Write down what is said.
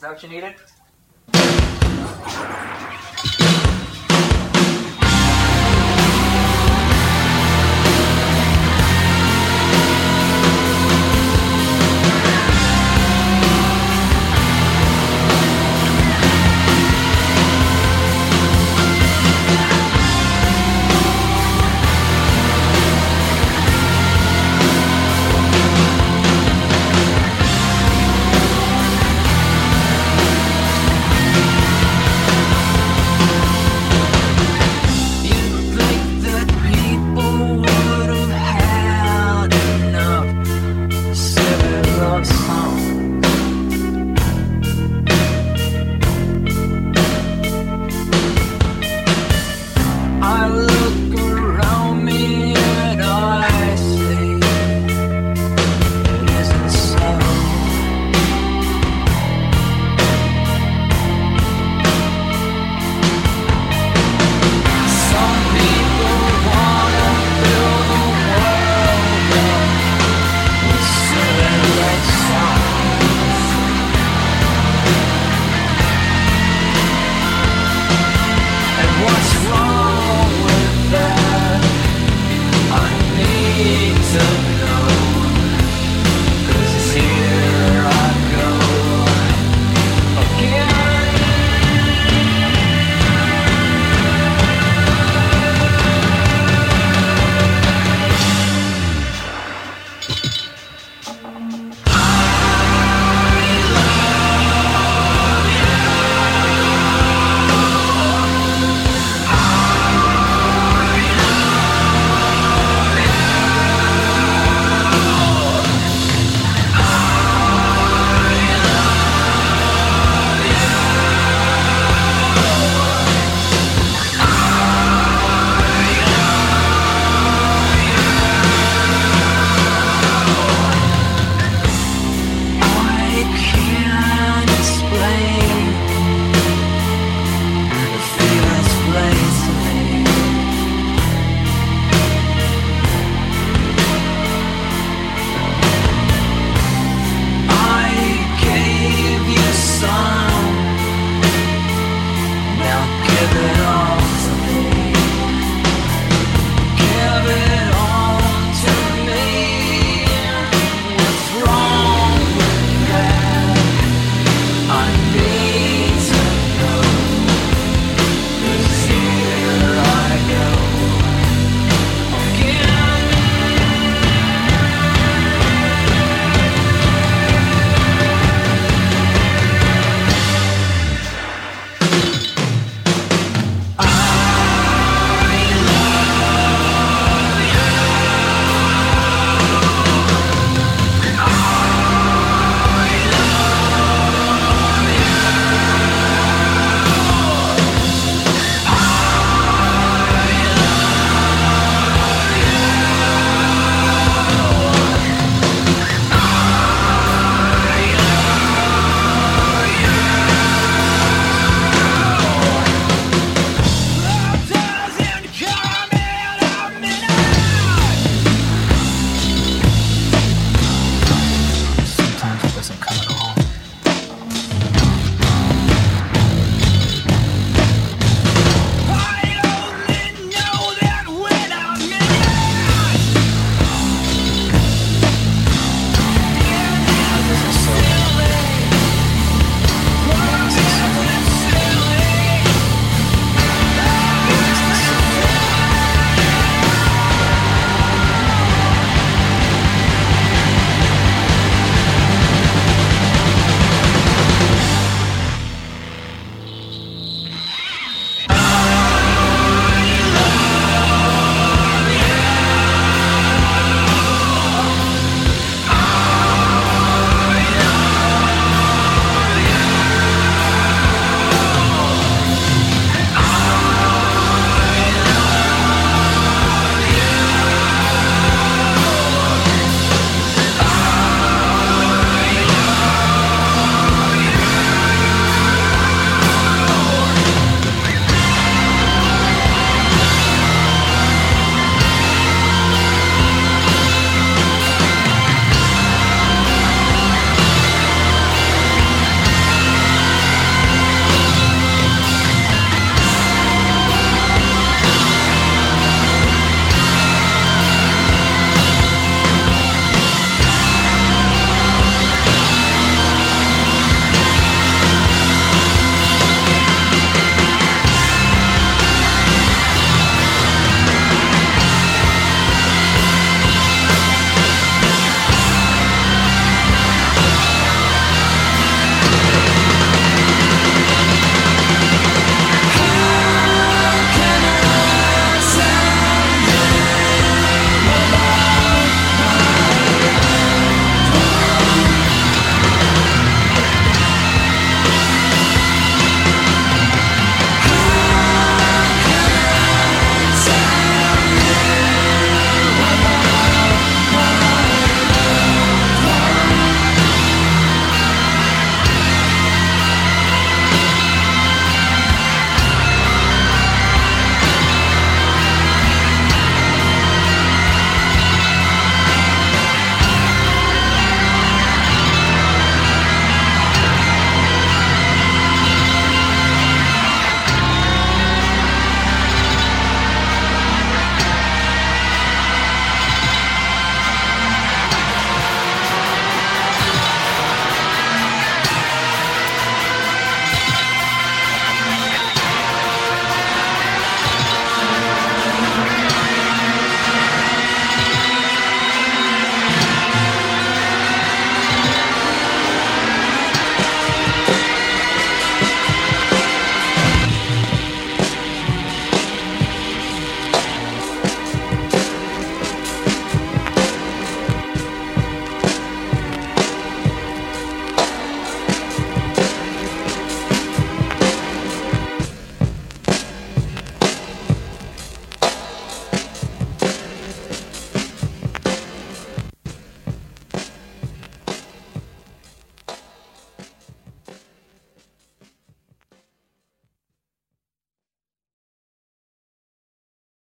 Is that what you needed? so